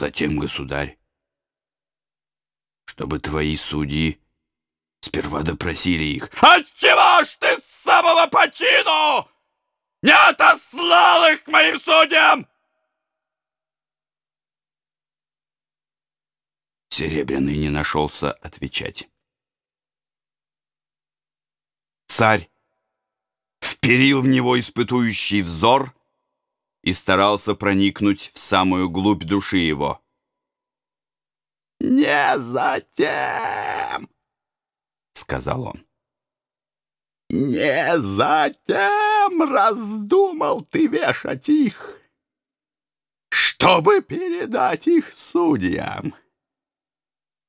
затем, государь, чтобы твои судьи сперва допросили их. Отчего ж ты с самого почину не отослал их к моим судьям? Серебряный не нашелся отвечать. Царь вперил в него испытующий взор и старался проникнуть в самую глубь души его. «Не затем!» — сказал он. «Не затем раздумал ты вешать их, чтобы передать их судьям,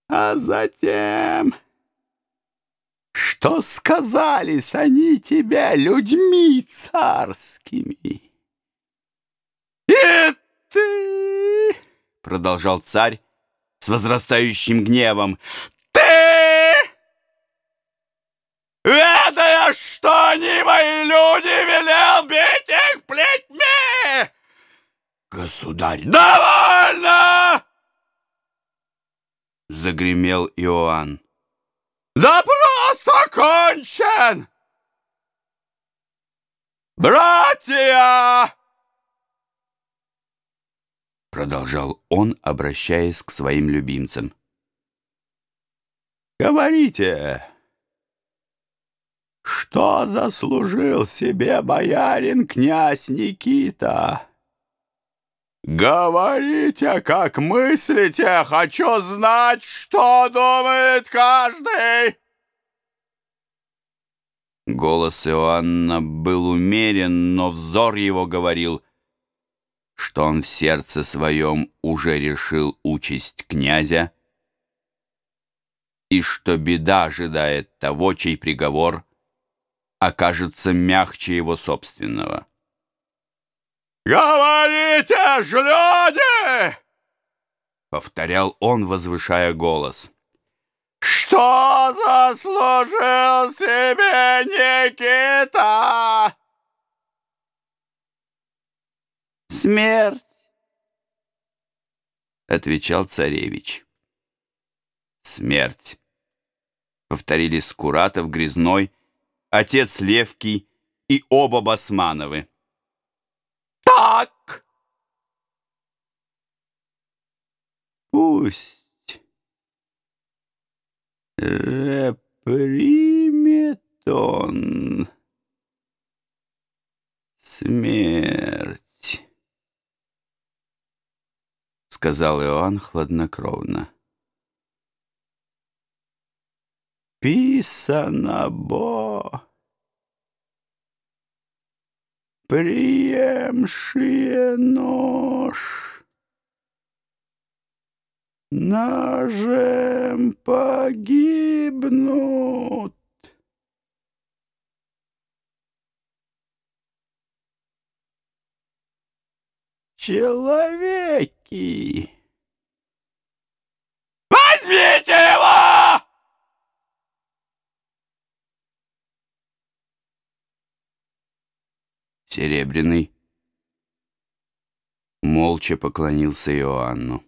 а затем, что сказались они тебе людьми царскими». «И ты!» — продолжал царь с возрастающим гневом. «Ты!» Ведая, что они мои люди, велел бить их плетьми! Государь, довольно! Загремел Иоанн. Допрос окончен! Братья! Продолжал он, обращаясь к своим любимцам. Говорите, что заслужил себе боярин князь Никита? Говорите, как мыслите, хочу знать, что думает каждый. Голос Иоанна был умерен, но взор его говорил, что он в сердце своем уже решил участь князя, и что беда ожидает того, чей приговор — окажется мягче его собственного. «Говорите ж, люди!» — повторял он, возвышая голос. «Что заслужил себе Никита?» «Смерть!» — отвечал царевич. «Смерть!» — повторили Скуратов, Грязной отец Левкий и оба Басмановы. «Так!» «Пусть же примет он смерть», — сказал Иоанн хладнокровно. Писано бо, приемшие нож, ножем погибнут. Человеки! Возьмите его! Серебряный молча поклонился Иоанну.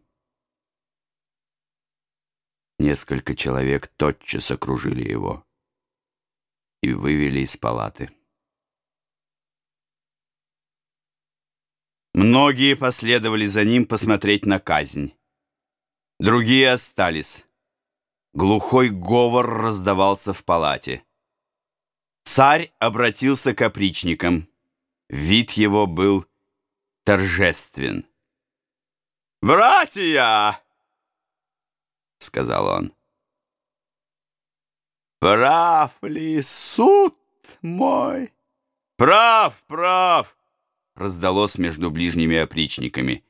Несколько человек тотчас окружили его и вывели из палаты. Многие последовали за ним посмотреть на казнь. Другие остались. Глухой говор раздавался в палате. Царь обратился к опричникам. Вид его был торжествен. «Братья!» — сказал он. «Прав ли суд мой?» «Прав, прав!» — раздалось между ближними опричниками.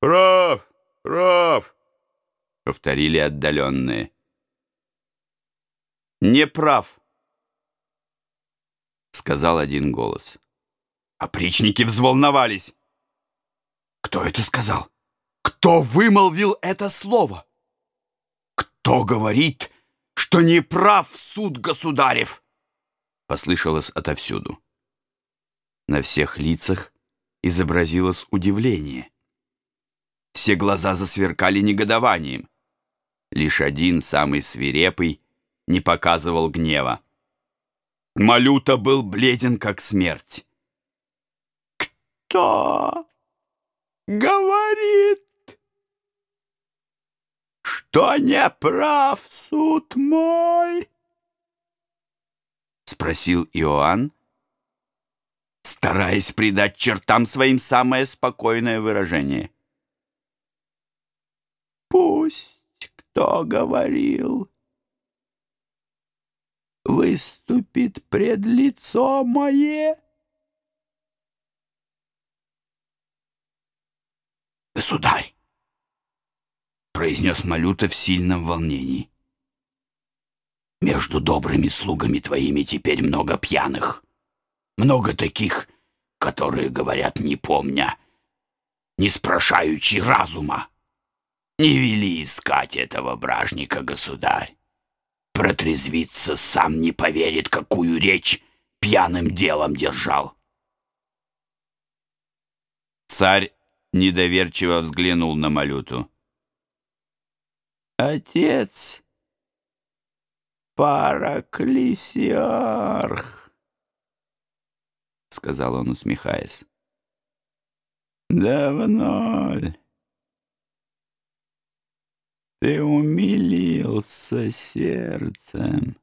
«Прав, прав!» — повторили отдаленные. «Не прав!» — сказал один голос. Опричники взволновались. Кто это сказал? Кто вымолвил это слово? Кто говорит, что не прав суд государев? Послышалось отовсюду. На всех лицах изобразилось удивление. Все глаза засверкали негодованием. Лишь один, самый свирепый, не показывал гнева. Малюта был бледен, как смерть. «Кто говорит, что не прав суд мой?» Спросил Иоанн, стараясь придать чертам своим самое спокойное выражение. «Пусть кто говорил, выступит пред лицо мое». «Государь!» — произнес Малюта в сильном волнении. «Между добрыми слугами твоими теперь много пьяных, много таких, которые говорят не помня, не спрашаючи разума. Не вели искать этого бражника, государь. Протрезвиться сам не поверит, какую речь пьяным делом держал». Царь недоверчиво взглянул на Малюту. «Отец Параклисиарх», — сказал он, усмехаясь. «Давно ли ты умилился сердцем?»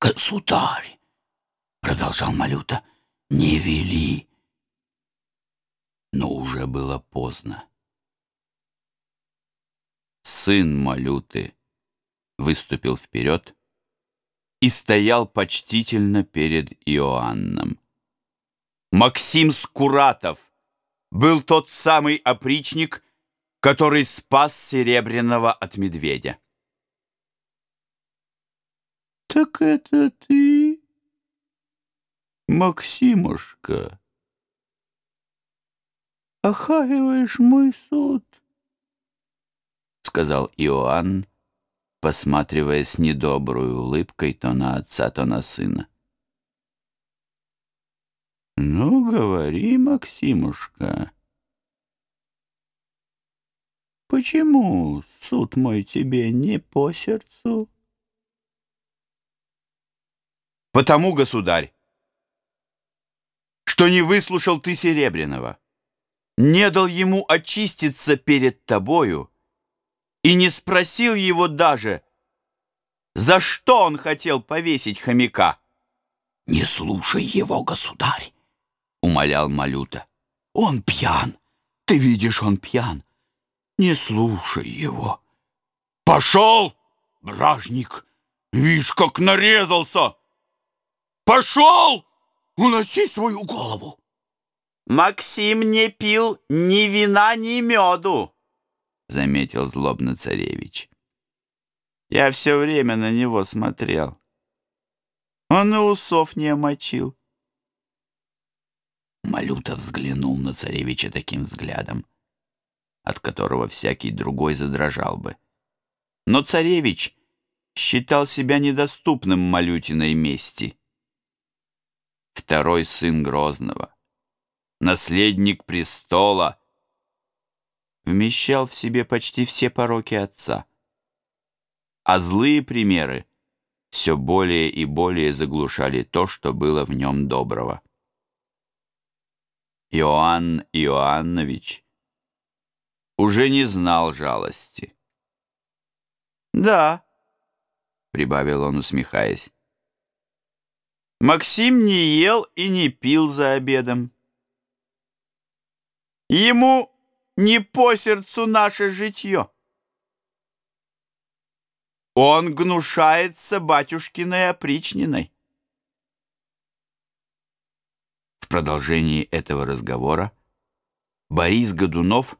«Государь!» — продолжал Малюта. «Не вели!» но уже было поздно. Сын Малюты выступил вперед и стоял почтительно перед Иоанном. Максим Скуратов был тот самый опричник, который спас Серебряного от медведя. «Так это ты, Максимушка?» охаиваешь мой суд, — сказал Иоанн, посматривая с недоброй улыбкой то на отца, то на сына. — Ну, говори, Максимушка, почему суд мой тебе не по сердцу? — Потому, государь, что не выслушал ты Серебряного не дал ему очиститься перед тобою и не спросил его даже, за что он хотел повесить хомяка. «Не слушай его, государь!» — умолял Малюта. «Он пьян! Ты видишь, он пьян! Не слушай его!» «Пошел, бражник! Видишь, как нарезался! Пошел! Уноси свою голову!» Максим не пил ни вина, ни меду, заметил злобно царевич. Я все время на него смотрел. Он и усов не омочил. Малюта взглянул на царевича таким взглядом, от которого всякий другой задрожал бы. Но царевич считал себя недоступным Малютиной мести. Второй сын Грозного, наследник престола, вмещал в себе почти все пороки отца. А злые примеры все более и более заглушали то, что было в нем доброго. Иоанн Иоаннович уже не знал жалости. «Да», — прибавил он, усмехаясь, — «Максим не ел и не пил за обедом. Ему не по сердцу наше житье. Он гнушается батюшкиной опричниной. В продолжении этого разговора Борис Годунов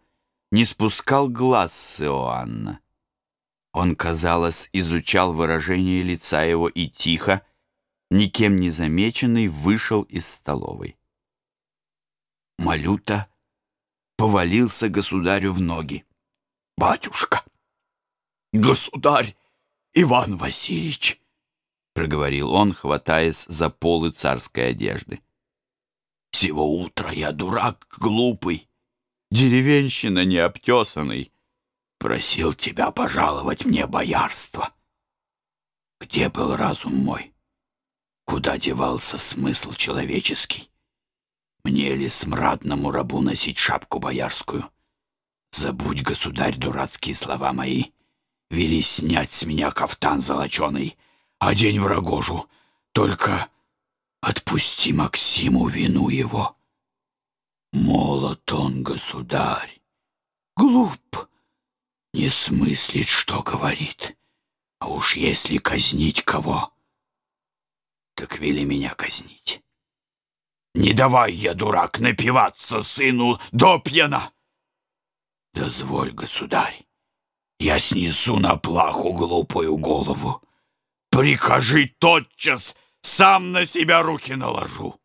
не спускал глаз с Иоанна. Он, казалось, изучал выражение лица его и тихо, никем не замеченный, вышел из столовой. Малюта повалился государю в ноги. «Батюшка! Государь Иван Васильевич!» проговорил он, хватаясь за полы царской одежды. «Всего утра я дурак глупый, деревенщина необтесанный. Просил тебя пожаловать мне боярство. Где был разум мой? Куда девался смысл человеческий? Мне ли смрадному рабу носить шапку боярскую? Забудь, государь, дурацкие слова мои. Вели снять с меня кафтан золоченый, одень в рогожу. Только отпусти Максиму вину его. Молод он, государь, глуп, не смыслит, что говорит. А уж если казнить кого, так вели меня казнить. Не давай я, дурак, напиваться сыну до пьяна. Дозволь, государь, я снесу на плаху глупую голову. Прикажи тотчас, сам на себя руки наложу.